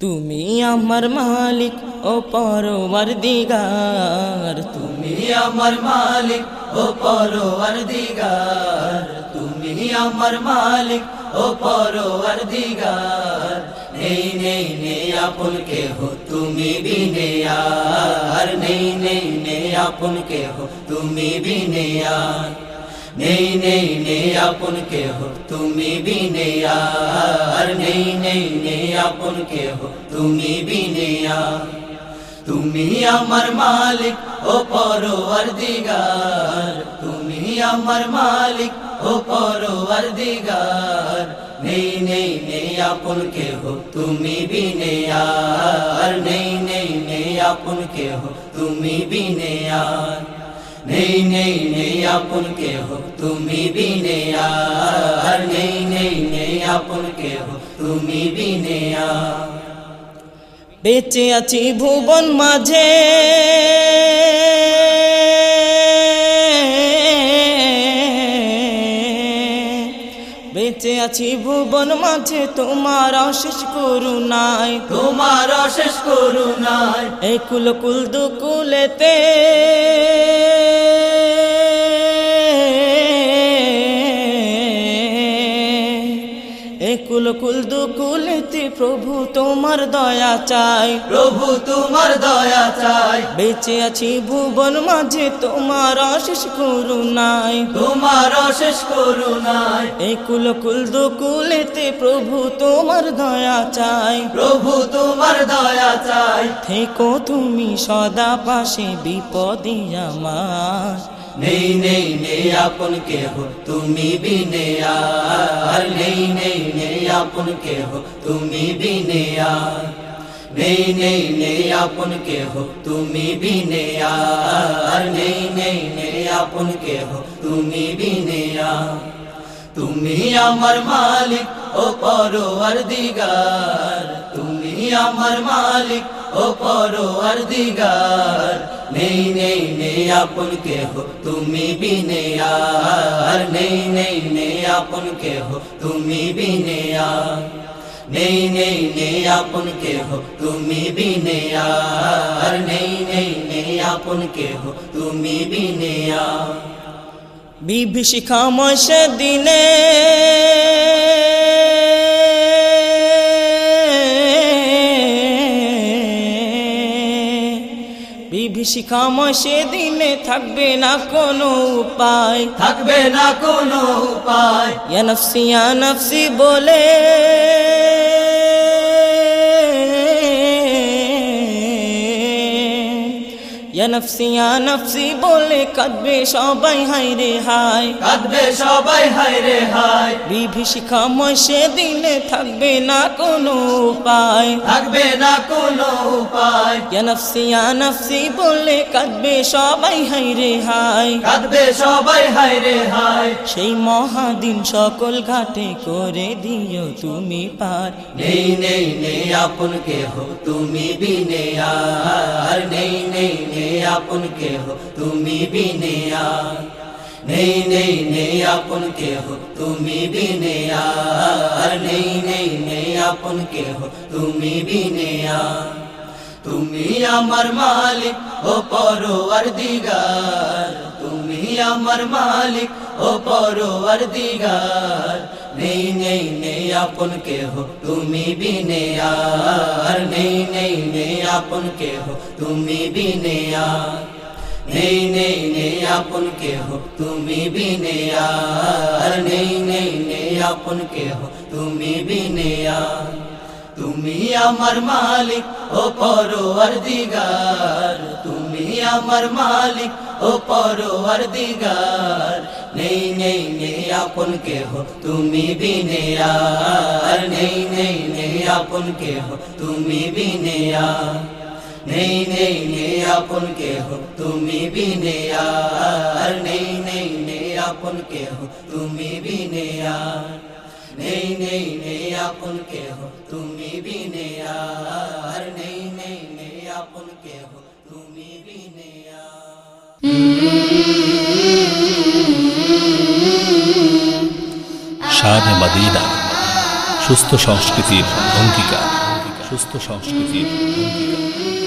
তুমি আমার মালিক ও পরওয়ার দিগার তুমি আমার মালিক ও পরোয়ার দিগার তুমি আমার মালিক ও পরোয়ার দিগার নেই নেই নেই আপন কে হো তুমি বিনে আর নেই নেই নেই আপন কে হো তুমি বিনে আর নেই নেই নেই আপন কে হো তুমি বিনে আর নেই নেই নেই আপন কে হো তুমি বিনে আর তুমি আমার মালিক ও পরোয়ার দিগার তুমি আমার মালিক ও পরোয়ার দিগার নেই নেই নেই আপন কে হো তুমি বিনে আর নেই নেই নেই আপন কে হো তুমি বিনে আর নেই নেই নেই আপন কে তুমি বিনে আর, নেই নেই নেই আপন কে হো তুমি বিনে বেঁচে আছি ভুবন মাঝে। আছি ভুবন মাঝে তোমার অশেষ করুণায়। তোমার অশেষ করুণায়। এই কুল কুল দুকুলেতে কুল কুল দুকুলেতে প্রভু তোমার দয়া চাই। প্রভু তোমার দয়া চাই। বেঁচে আছি ভুবন মাঝে তোমার অশেষ করুণায়। তোমার অশেষ করুণায়। এই কুল কুল দুকুলেতে প্রভু তোমার দয়া চাই। প্রভু তোমার দয়া চাই। থেকো তুমি সদা পাশে বিপদে আমার। নেই নেই নেই আপন কে হো তুমি বিনে আর, নেই নেই নেই আপন কে হো তুমি বিনে আর, নেই নেই নেই আপন কে হো তুমি বিনে আর, নেই নেই নেই আপন কে হো তুমি বিনে আর, তুমি আমার মালিক ও পরোয়ার দিগার তুমি আমার মালিক ও পরোয়ার দিগার নেই নেই নেই আপন কে হো তুমি বিনে নেই নেই নেই আপন কে হো তুমি বিনে নেই নেই নেই আপন কে হো তুমি বিনে নেই নেই নেই আপন কে হো তুমি বিনে আর। বিভীষিকাময় সে দিনে বিভীষিকাময় সে দিনে থাকবে না কোনো উপায় থাকবে না কোনো উপায় ইয়া নফসি ইয়া নফসি বলে ইয়া নফসি ইয়া নফসি বলে কাঁদবে সবাই হাই রে হাই কাঁদবে সবাই হায় রে হায় বিভীষিকাময় সেদিনে থাকবে না কোনো উপায়। থাকবে না কোনো উপায়। নফসি নফসি বলে কাঁদবে সবাই হাই রে হাই কাঁদবে সবাই হায় রে হায়। সেই মহাদিন সকল ঘাটে করে দিও তুমি পার। নেই নেই নেই আপন কে হো তুমি বিনে আর। নেই নেই নেই আপন কে হো তুমি বিনে আর। নেই নেই নেই আপন কে হো তুমি বিনে আর নেই নেই নেই আপন কে হো তুমি বিনে আর তুমি আমার মালিক ও পরোয়ার দিগার তুমি আমার মালিক ও পরোয়ার দিগার নেই নেই নেই আপন কে হো তুমি বিনে আর নেই নেই নেই আপন কে হো তুমি বিনে আর নেই নেই নেই আপন কে হো তুমি বিনে আর নেই নেই নেই আপন কে হো তুমি বিনে আর তুমি আমার মালিক ও পরোয়ার দিগার তুমি আমার মালিক ও পরোয়ার দিগার নেই নেই নেই আপন কে হো তুমি বিনে আর নেই নেই নেই আপন কে হো তুমি বিনে আর নেই নেই নেই আপন কে হো তুমি বিনে আর নেই নেই নেই আপন কে তুমি বিনে আর নেই নেই নেই আপন কে তুমি বিনে আর নেই নেই নেই আপন কে তুমি বিনে শাহ মদিনা, সুস্থ সংস্কৃতির অঙ্গীকার। সুস্থ সংস্কৃতির অঙ্গীকার।